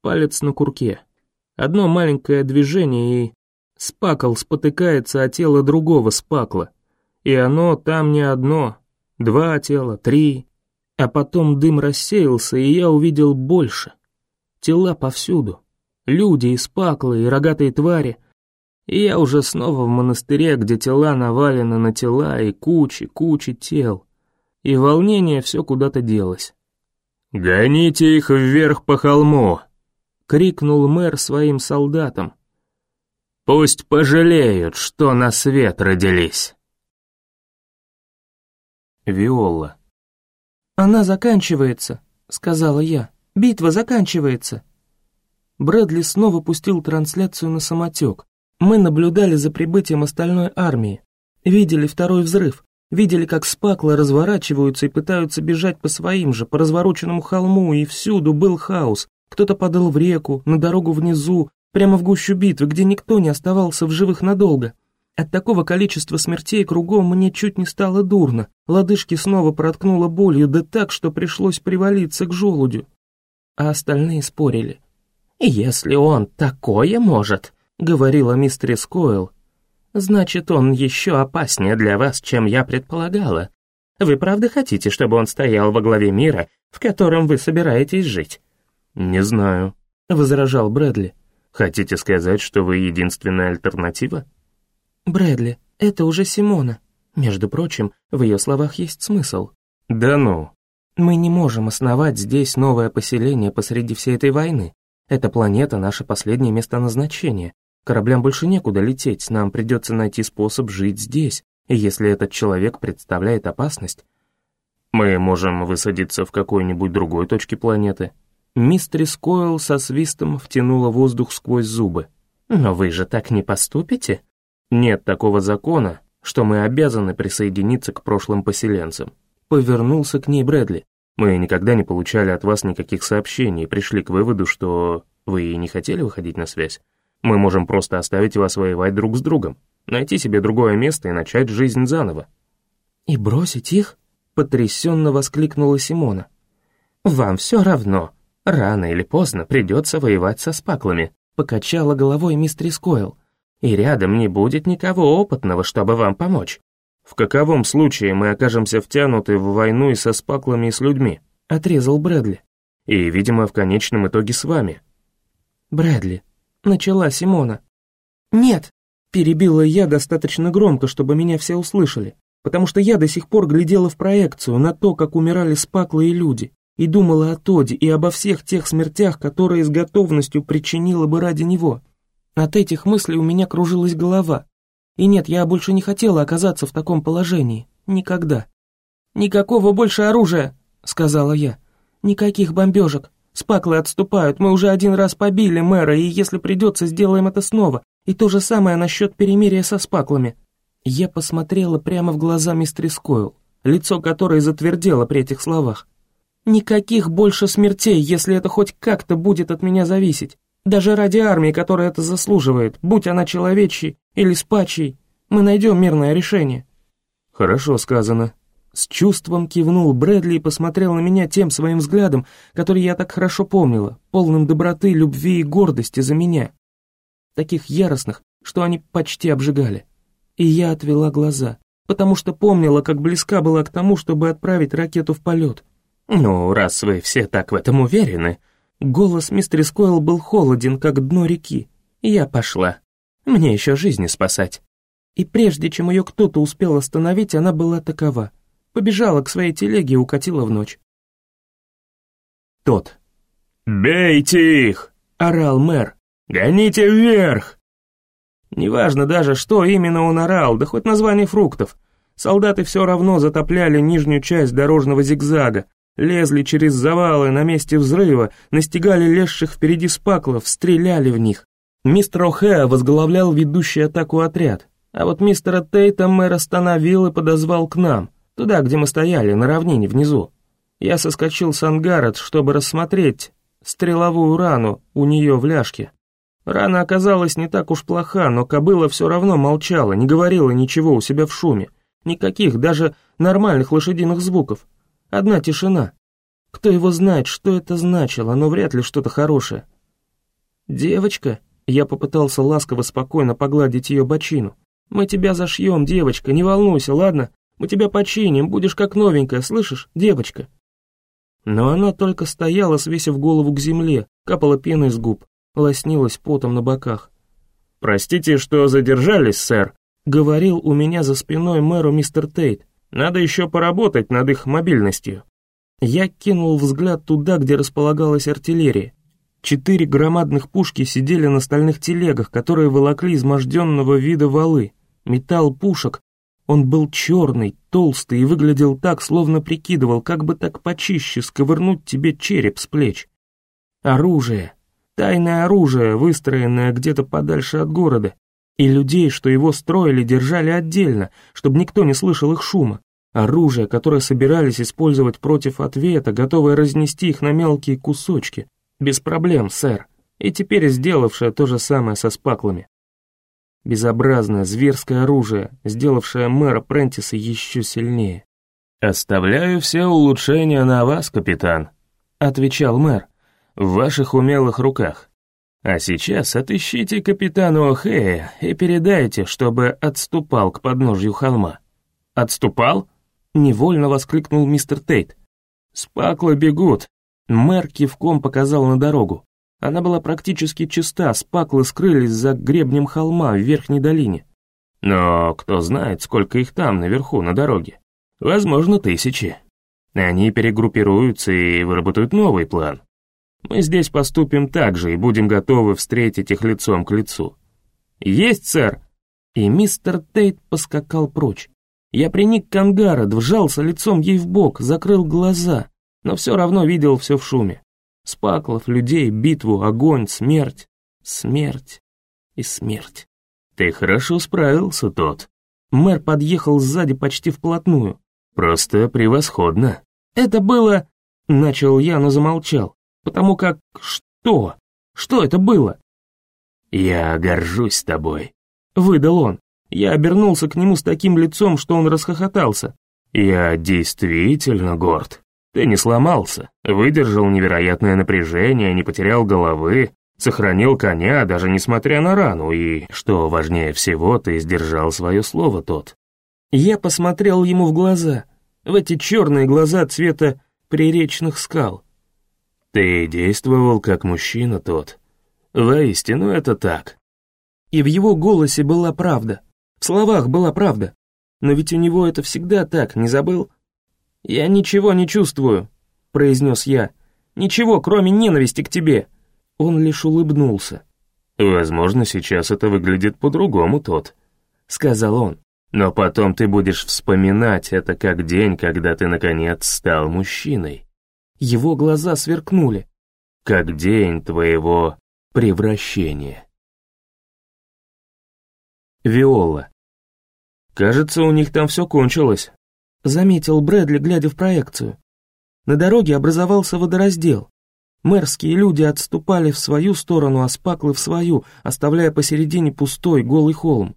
Палец на курке. Одно маленькое движение и... Спакл спотыкается о тело другого спакла. И оно там не одно. Два тела, три. А потом дым рассеялся, и я увидел больше. Тела повсюду. Люди и спаклы, и рогатые твари. И я уже снова в монастыре, где тела навалены на тела, и кучи, кучи тел. И волнение все куда-то делось. «Гоните их вверх по холму!» — крикнул мэр своим солдатам. «Пусть пожалеют, что на свет родились!» Виола. «Она заканчивается», — сказала я. «Битва заканчивается». Брэдли снова пустил трансляцию на самотек. Мы наблюдали за прибытием остальной армии. Видели второй взрыв. Видели, как спаклы разворачиваются и пытаются бежать по своим же, по развороченному холму, и всюду был хаос. Кто-то падал в реку, на дорогу внизу, прямо в гущу битвы, где никто не оставался в живых надолго. От такого количества смертей кругом мне чуть не стало дурно. Лодыжки снова проткнуло болью, да так, что пришлось привалиться к желудю. А остальные спорили. «Если он такое может», — говорила мистерис Койл, «значит, он еще опаснее для вас, чем я предполагала. Вы правда хотите, чтобы он стоял во главе мира, в котором вы собираетесь жить?» «Не знаю», — возражал Брэдли. «Хотите сказать, что вы единственная альтернатива?» «Брэдли, это уже Симона. Между прочим, в ее словах есть смысл». «Да ну». «Мы не можем основать здесь новое поселение посреди всей этой войны. Эта планета — наше последнее место назначения. Кораблям больше некуда лететь, нам придется найти способ жить здесь, и если этот человек представляет опасность...» «Мы можем высадиться в какой-нибудь другой точке планеты», Мистерис Койл со свистом втянула воздух сквозь зубы. «Но вы же так не поступите?» «Нет такого закона, что мы обязаны присоединиться к прошлым поселенцам». Повернулся к ней Брэдли. «Мы никогда не получали от вас никаких сообщений и пришли к выводу, что вы не хотели выходить на связь. Мы можем просто оставить вас воевать друг с другом, найти себе другое место и начать жизнь заново». «И бросить их?» — потрясенно воскликнула Симона. «Вам все равно», Рано или поздно придется воевать со спаклами», — покачала головой мистерис Койл. «И рядом не будет никого опытного, чтобы вам помочь. В каковом случае мы окажемся втянуты в войну и со спаклами, и с людьми?» — отрезал Брэдли. «И, видимо, в конечном итоге с вами». «Брэдли», — начала Симона. «Нет», — перебила я достаточно громко, чтобы меня все услышали, потому что я до сих пор глядела в проекцию на то, как умирали спаклы и люди и думала о Тоде и обо всех тех смертях, которые с готовностью причинила бы ради него. От этих мыслей у меня кружилась голова. И нет, я больше не хотела оказаться в таком положении. Никогда. «Никакого больше оружия», — сказала я. «Никаких бомбежек. Спаклы отступают, мы уже один раз побили мэра, и если придется, сделаем это снова. И то же самое насчет перемирия со спаклами». Я посмотрела прямо в глаза мистерис Койл, лицо которой затвердело при этих словах. Никаких больше смертей, если это хоть как-то будет от меня зависеть. Даже ради армии, которая это заслуживает, будь она человечьей или спачей, мы найдем мирное решение». «Хорошо сказано». С чувством кивнул Брэдли и посмотрел на меня тем своим взглядом, который я так хорошо помнила, полным доброты, любви и гордости за меня. Таких яростных, что они почти обжигали. И я отвела глаза, потому что помнила, как близка была к тому, чтобы отправить ракету в полет. «Ну, раз вы все так в этом уверены...» Голос мистер Койл был холоден, как дно реки. «Я пошла. Мне еще жизни спасать». И прежде чем ее кто-то успел остановить, она была такова. Побежала к своей телеге и укатила в ночь. Тот. «Бейте их!» — орал мэр. «Гоните вверх!» Неважно даже, что именно он орал, да хоть название фруктов. Солдаты все равно затопляли нижнюю часть дорожного зигзага, Лезли через завалы на месте взрыва, настигали лезших впереди спаклов, стреляли в них. Мистер О'Хэа возглавлял ведущий атаку отряд, а вот мистера Тейта мэр остановил и подозвал к нам, туда, где мы стояли, на равнине внизу. Я соскочил с ангарот, чтобы рассмотреть стреловую рану у нее в ляжке. Рана оказалась не так уж плоха, но кобыла все равно молчала, не говорила ничего у себя в шуме. Никаких, даже нормальных лошадиных звуков. Одна тишина. Кто его знает, что это значило, но вряд ли что-то хорошее. «Девочка?» Я попытался ласково спокойно погладить ее бочину. «Мы тебя зашьем, девочка, не волнуйся, ладно? Мы тебя починим, будешь как новенькая, слышишь, девочка?» Но она только стояла, свесив голову к земле, капала пеной с губ, лоснилась потом на боках. «Простите, что задержались, сэр», — говорил у меня за спиной мэру мистер Тейт. «Надо еще поработать над их мобильностью». Я кинул взгляд туда, где располагалась артиллерия. Четыре громадных пушки сидели на стальных телегах, которые волокли изможденного вида валы. Металл пушек, он был черный, толстый и выглядел так, словно прикидывал, как бы так почище сковырнуть тебе череп с плеч. Оружие. Тайное оружие, выстроенное где-то подальше от города. И людей, что его строили, держали отдельно, чтобы никто не слышал их шума. Оружие, которое собирались использовать против ответа, готовое разнести их на мелкие кусочки. Без проблем, сэр. И теперь сделавшее то же самое со спаклами. Безобразное, зверское оружие, сделавшее мэра Прентиса еще сильнее. «Оставляю все улучшения на вас, капитан», — отвечал мэр, — «в ваших умелых руках. А сейчас отыщите капитана О'Хэя и передайте, чтобы отступал к подножью холма». «Отступал?» — невольно воскликнул мистер Тейт. «Спаклы бегут», — мэр кивком показал на дорогу. Она была практически чиста, спаклы скрылись за гребнем холма в верхней долине. Но кто знает, сколько их там, наверху, на дороге. Возможно, тысячи. Они перегруппируются и выработают новый план. Мы здесь поступим так же и будем готовы встретить их лицом к лицу. «Есть, сэр!» И мистер Тейт поскакал прочь. Я приник к ангару, вжался лицом ей в бок, закрыл глаза, но все равно видел все в шуме. Спаклов, людей, битву, огонь, смерть, смерть и смерть. Ты хорошо справился, тот. Мэр подъехал сзади почти вплотную. Просто превосходно. Это было... Начал я, но замолчал. Потому как... Что? Что это было? Я горжусь тобой. Выдал он. Я обернулся к нему с таким лицом, что он расхохотался. Я действительно горд. Ты не сломался, выдержал невероятное напряжение, не потерял головы, сохранил коня, даже несмотря на рану, и, что важнее всего, ты сдержал свое слово тот. Я посмотрел ему в глаза, в эти черные глаза цвета приречных скал. Ты действовал как мужчина тот. Воистину это так. И в его голосе была правда, в словах была правда. Но ведь у него это всегда так, не забыл? «Я ничего не чувствую», — произнес я. «Ничего, кроме ненависти к тебе». Он лишь улыбнулся. «Возможно, сейчас это выглядит по-другому, тот», — сказал он. «Но потом ты будешь вспоминать это как день, когда ты, наконец, стал мужчиной». Его глаза сверкнули. «Как день твоего превращения». Виола. «Кажется, у них там все кончилось», заметил Брэдли, глядя в проекцию. На дороге образовался водораздел. Мэрские люди отступали в свою сторону, а спаклы в свою, оставляя посередине пустой, голый холм.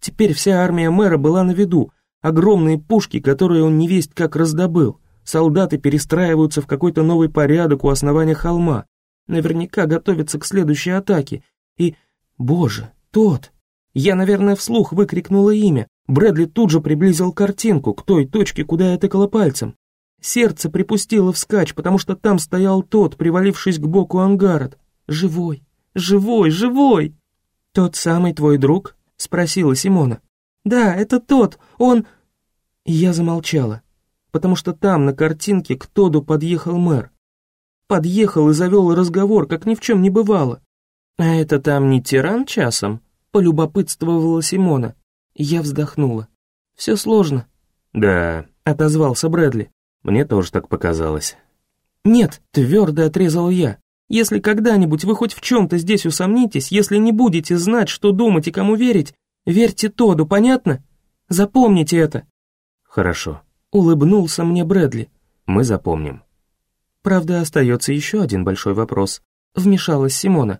Теперь вся армия мэра была на виду, огромные пушки, которые он невесть как раздобыл. Солдаты перестраиваются в какой-то новый порядок у основания холма. Наверняка готовятся к следующей атаке. И, боже, тот... Я, наверное, вслух выкрикнула имя, Брэдли тут же приблизил картинку к той точке, куда я тыкала пальцем. Сердце припустило вскачь, потому что там стоял тот, привалившись к боку ангарот. Живой, живой, живой! Тот самый твой друг? Спросила Симона. Да, это тот, он... Я замолчала, потому что там, на картинке, к Тоду подъехал мэр. Подъехал и завел разговор, как ни в чем не бывало. А это там не тиран часом? Полюбопытствовала Симона. Я вздохнула. «Все сложно». «Да», — отозвался Брэдли. «Мне тоже так показалось». «Нет», — твердо отрезал я. «Если когда-нибудь вы хоть в чем-то здесь усомнитесь, если не будете знать, что думать и кому верить, верьте Тоду, понятно? Запомните это». «Хорошо», — улыбнулся мне Брэдли. «Мы запомним». «Правда, остается еще один большой вопрос», — вмешалась Симона.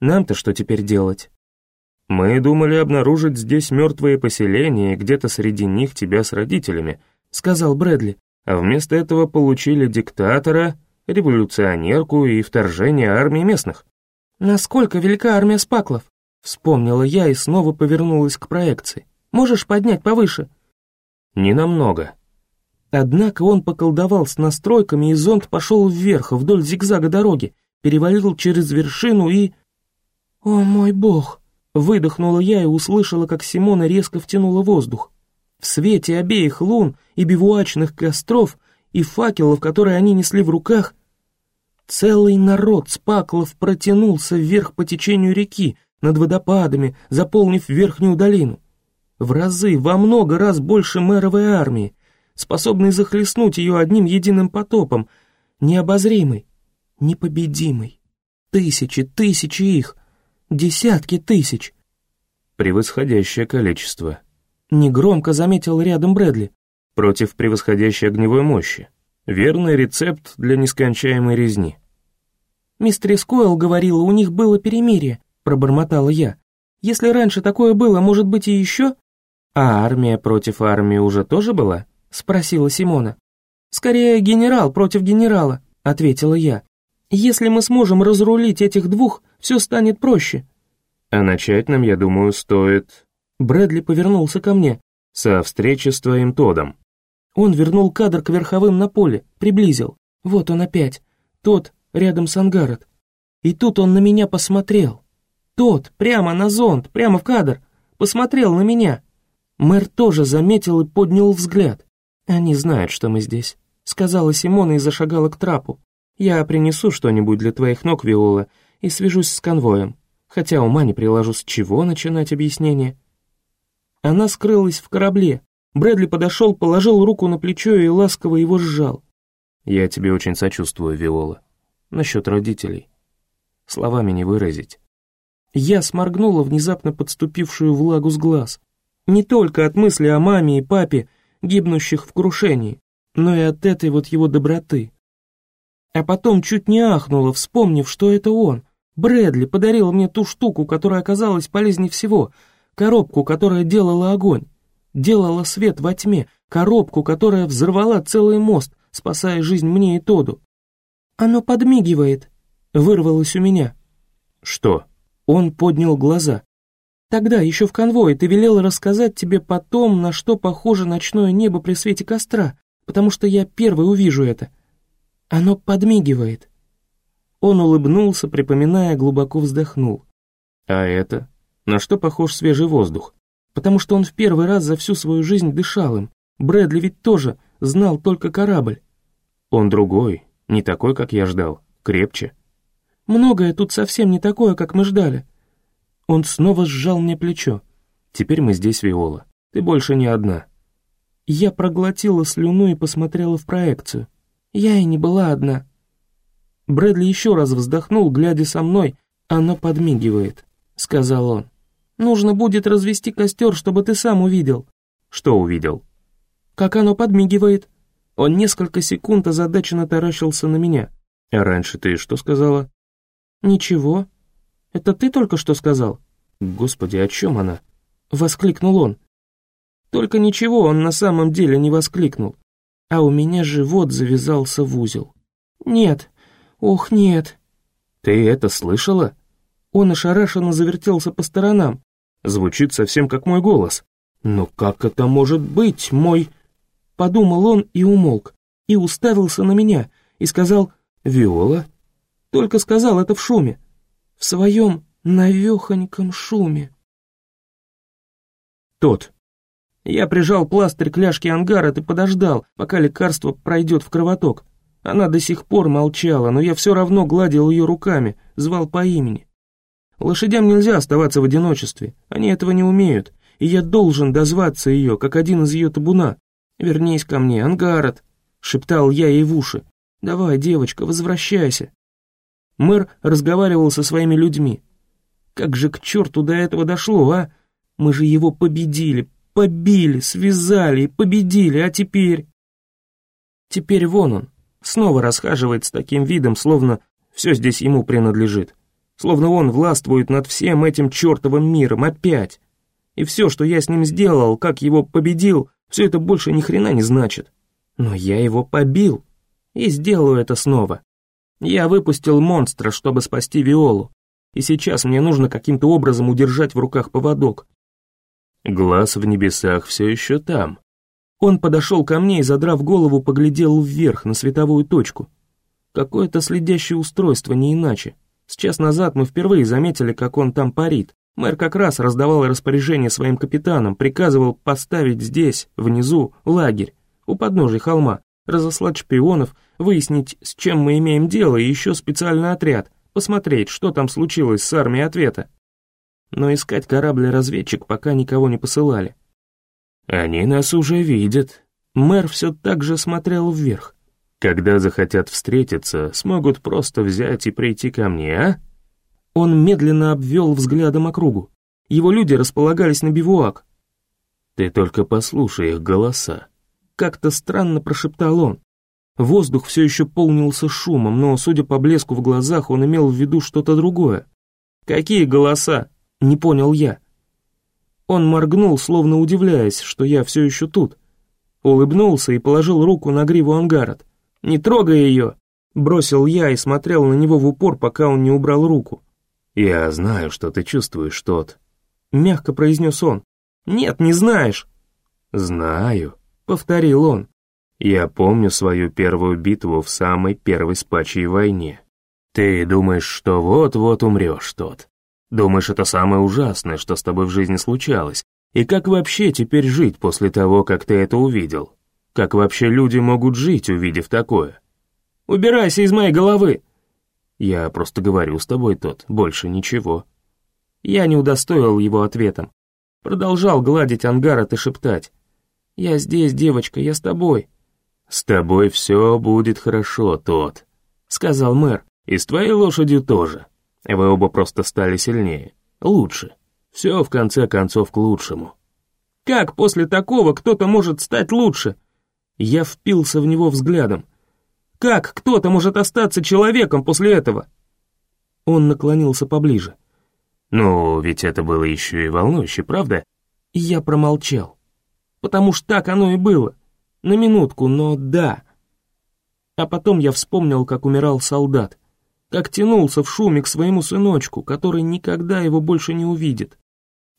«Нам-то что теперь делать?» «Мы думали обнаружить здесь мертвые поселения и где-то среди них тебя с родителями», — сказал Брэдли, «а вместо этого получили диктатора, революционерку и вторжение армии местных». Насколько велика армия спаклов? Вспомнила я и снова повернулась к проекции. Можешь поднять повыше? Не намного. Однако он поколдовал с настройками, и зонд пошел вверх, вдоль зигзага дороги, перевалил через вершину и... «О мой бог!» Выдохнула я и услышала, как Симона резко втянула воздух. В свете обеих лун и бивуачных костров и факелов, которые они несли в руках, целый народ спаклов протянулся вверх по течению реки, над водопадами, заполнив верхнюю долину. В разы, во много раз больше мэровой армии, способной захлестнуть ее одним единым потопом, необозримый, непобедимый. Тысячи, тысячи их, десятки тысяч. Превосходящее количество. Негромко заметил рядом Брэдли. Против превосходящей огневой мощи. Верный рецепт для нескончаемой резни. Мистер Скойл говорила, у них было перемирие, пробормотала я. Если раньше такое было, может быть и еще? А армия против армии уже тоже была? Спросила Симона. Скорее генерал против генерала, ответила я. Если мы сможем разрулить этих двух, все станет проще. А начать нам, я думаю, стоит... Брэдли повернулся ко мне. Со встречи с твоим Тодом. Он вернул кадр к верховым на поле, приблизил. Вот он опять. Тот рядом с ангаром. И тут он на меня посмотрел. Тот, прямо на зонд, прямо в кадр, посмотрел на меня. Мэр тоже заметил и поднял взгляд. «Они знают, что мы здесь», — сказала Симона и зашагала к трапу. «Я принесу что-нибудь для твоих ног, Виола, и свяжусь с конвоем, хотя ума не приложу, с чего начинать объяснение». Она скрылась в корабле. Брэдли подошел, положил руку на плечо и ласково его сжал. «Я тебе очень сочувствую, Виола. Насчет родителей. Словами не выразить. Я сморгнула внезапно подступившую влагу с глаз. Не только от мысли о маме и папе, гибнущих в крушении, но и от этой вот его доброты. А потом чуть не ахнула, вспомнив, что это он. Брэдли подарил мне ту штуку, которая оказалась полезнее всего, коробку, которая делала огонь, делала свет во тьме, коробку, которая взорвала целый мост, спасая жизнь мне и Тоду. «Оно подмигивает», — вырвалось у меня. «Что?» Он поднял глаза. «Тогда, еще в конвое, ты велел рассказать тебе потом, на что похоже ночное небо при свете костра, потому что я первый увижу это. Оно подмигивает». Он улыбнулся, припоминая, глубоко вздохнул. «А это? На что похож свежий воздух?» «Потому что он в первый раз за всю свою жизнь дышал им. Брэдли ведь тоже знал только корабль». «Он другой, не такой, как я ждал, крепче». Многое тут совсем не такое, как мы ждали». Он снова сжал мне плечо. «Теперь мы здесь, Виола. Ты больше не одна». Я проглотила слюну и посмотрела в проекцию. Я и не была одна. Брэдли еще раз вздохнул, глядя со мной. «Оно подмигивает», — сказал он. «Нужно будет развести костер, чтобы ты сам увидел». «Что увидел?» «Как оно подмигивает». Он несколько секунд озадаченно таращился на меня. «А раньше ты что сказала?» «Ничего. Это ты только что сказал?» «Господи, о чем она?» — воскликнул он. Только ничего он на самом деле не воскликнул. А у меня живот завязался в узел. «Нет, ох, нет». «Ты это слышала?» Он ошарашенно завертелся по сторонам. Звучит совсем как мой голос. «Но как это может быть, мой...» Подумал он и умолк, и уставился на меня, и сказал «Виола?» Только сказал это в шуме. В своем навехоньком шуме. Тот. Я прижал пластырь к ляжке ангара и подождал, пока лекарство пройдет в кровоток. Она до сих пор молчала, но я все равно гладил ее руками, звал по имени. Лошадям нельзя оставаться в одиночестве, они этого не умеют, и я должен дозваться ее, как один из ее табуна. «Вернись ко мне, Ангарот», — шептал я ей в уши. «Давай, девочка, возвращайся». Мэр разговаривал со своими людьми. Как же к черту до этого дошло, а? Мы же его победили, побили, связали и победили, а теперь... Теперь вон он, снова расхаживает с таким видом, словно все здесь ему принадлежит. Словно он властвует над всем этим чертовым миром опять. И все, что я с ним сделал, как его победил, все это больше ни хрена не значит. Но я его побил. И сделаю это снова. Я выпустил монстра, чтобы спасти Виолу. и сейчас мне нужно каким-то образом удержать в руках поводок. Глаз в небесах все еще там. Он подошел ко мне и, задрав голову, поглядел вверх на световую точку. Какое-то следящее устройство, не иначе. С час назад мы впервые заметили, как он там парит. Мэр как раз раздавал распоряжение своим капитанам, приказывал поставить здесь, внизу, лагерь, у подножия холма, разослать шпионов, выяснить, с чем мы имеем дело, и еще специальный отряд, посмотреть, что там случилось с армией ответа. Но искать корабль-разведчик пока никого не посылали. Они нас уже видят. Мэр все так же смотрел вверх. Когда захотят встретиться, смогут просто взять и прийти ко мне, а? Он медленно обвел взглядом округу. Его люди располагались на бивуак. Ты только послушай их голоса. Как-то странно прошептал он. Воздух все еще полнился шумом, но, судя по блеску в глазах, он имел в виду что-то другое. «Какие голоса?» — не понял я. Он моргнул, словно удивляясь, что я все еще тут. Улыбнулся и положил руку на гриву ангарот. «Не трогай ее!» Бросил я и смотрел на него в упор, пока он не убрал руку. «Я знаю, что ты чувствуешь, тот», — мягко произнес он. «Нет, не знаешь». «Знаю», — повторил он. «Я помню свою первую битву в самой первой спачьей войне. Ты думаешь, что вот-вот умрешь, тот. Думаешь, это самое ужасное, что с тобой в жизни случалось. И как вообще теперь жить после того, как ты это увидел? Как вообще люди могут жить, увидев такое? Убирайся из моей головы!» Я просто говорю с тобой, тот, больше ничего. Я не удостоил его ответом. Продолжал гладить Ангарот и шептать. «Я здесь, девочка, я с тобой». «С тобой все будет хорошо, тот», — сказал мэр. «И с твоей лошадью тоже. Вы оба просто стали сильнее, лучше. Все в конце концов к лучшему». «Как после такого кто-то может стать лучше?» Я впился в него взглядом. «Как кто-то может остаться человеком после этого?» Он наклонился поближе. «Ну, ведь это было еще и волнующе, правда?» Я промолчал. Потому что так оно и было. На минутку, но да. А потом я вспомнил, как умирал солдат как тянулся в шуме к своему сыночку, который никогда его больше не увидит.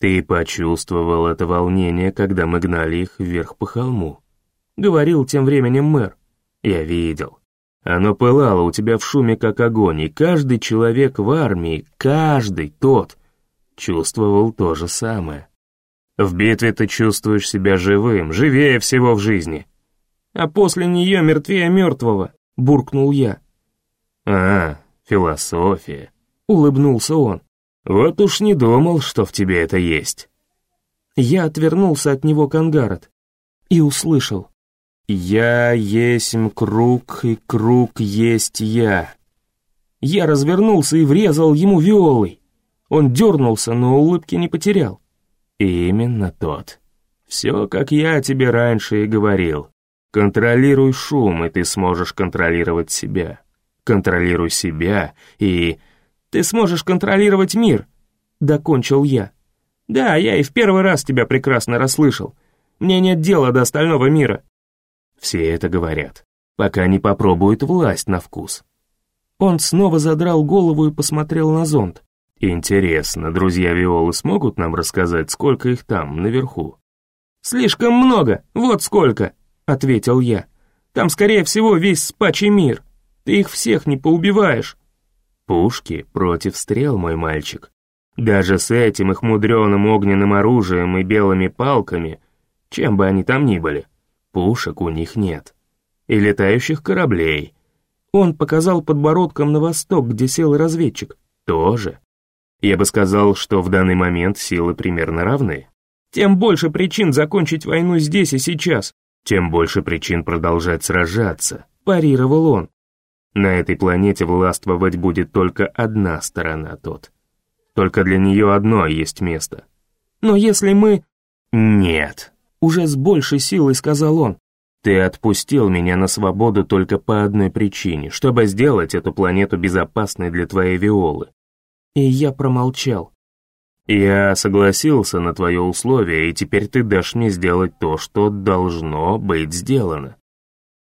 «Ты почувствовал это волнение, когда мы гнали их вверх по холму», — говорил тем временем мэр. «Я видел. Оно пылало у тебя в шуме, как огонь, и каждый человек в армии, каждый тот, чувствовал то же самое. В битве ты чувствуешь себя живым, живее всего в жизни». «А после нее мертвее мертвого», — буркнул я. «А, философия», — улыбнулся он. «Вот уж не думал, что в тебе это есть». Я отвернулся от него к ангарот и услышал. «Я есмь круг, и круг есть я». Я развернулся и врезал ему виолой. Он дернулся, но улыбки не потерял. «Именно тот. Все, как я тебе раньше и говорил. Контролируй шум, и ты сможешь контролировать себя контролируй себя и... Ты сможешь контролировать мир, докончил я. Да, я и в первый раз тебя прекрасно расслышал. Мне нет дела до остального мира. Все это говорят, пока не попробуют власть на вкус. Он снова задрал голову и посмотрел на зонт. Интересно, друзья Виолы смогут нам рассказать, сколько их там, наверху? Слишком много, вот сколько, ответил я. Там, скорее всего, весь спачий мир. Ты их всех не поубиваешь». «Пушки против стрел, мой мальчик. Даже с этим их мудреным огненным оружием и белыми палками, чем бы они там ни были, пушек у них нет. И летающих кораблей». Он показал подбородком на восток, где сел разведчик. «Тоже. Я бы сказал, что в данный момент силы примерно равны. Тем больше причин закончить войну здесь и сейчас. Тем больше причин продолжать сражаться», парировал он. На этой планете властвовать будет только одна сторона тот. Только для нее одно есть место. Но если мы... Нет. Уже с большей силой сказал он. Ты отпустил меня на свободу только по одной причине, чтобы сделать эту планету безопасной для твоей Виолы. И я промолчал. Я согласился на твое условие, и теперь ты дашь мне сделать то, что должно быть сделано.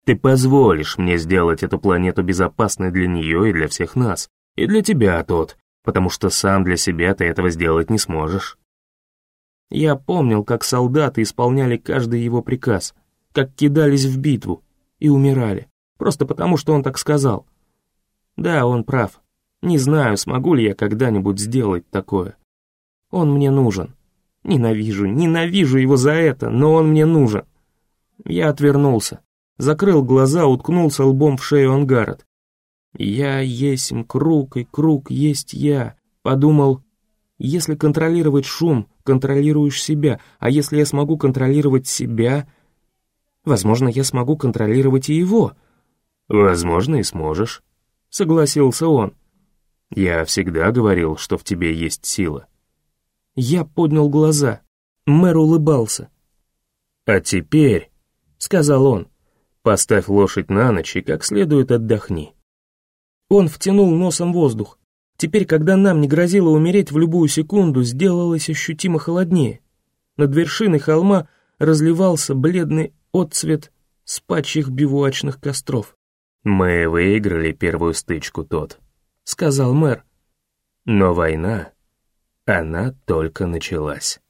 Ты позволишь мне сделать эту планету безопасной для нее и для всех нас. И для тебя, тот. потому что сам для себя ты этого сделать не сможешь. Я помнил, как солдаты исполняли каждый его приказ, как кидались в битву и умирали, просто потому что он так сказал. Да, он прав. Не знаю, смогу ли я когда-нибудь сделать такое. Он мне нужен. Ненавижу, ненавижу его за это, но он мне нужен. Я отвернулся, закрыл глаза, уткнулся лбом в шею Ангарот. Я есть круг, и круг есть я. Подумал, если контролировать шум, контролируешь себя, а если я смогу контролировать себя, возможно, я смогу контролировать и его. Возможно, и сможешь, согласился он. Я всегда говорил, что в тебе есть сила. Я поднял глаза. Мэр улыбался. «А теперь», — сказал он, — «поставь лошадь на ночь и как следует отдохни». Он втянул носом воздух. Теперь, когда нам не грозило умереть в любую секунду, сделалось ощутимо холоднее. Над вершиной холма разливался бледный отцвет спачьих бивуачных костров. «Мы выиграли первую стычку, тот», — сказал мэр. «Но война, она только началась».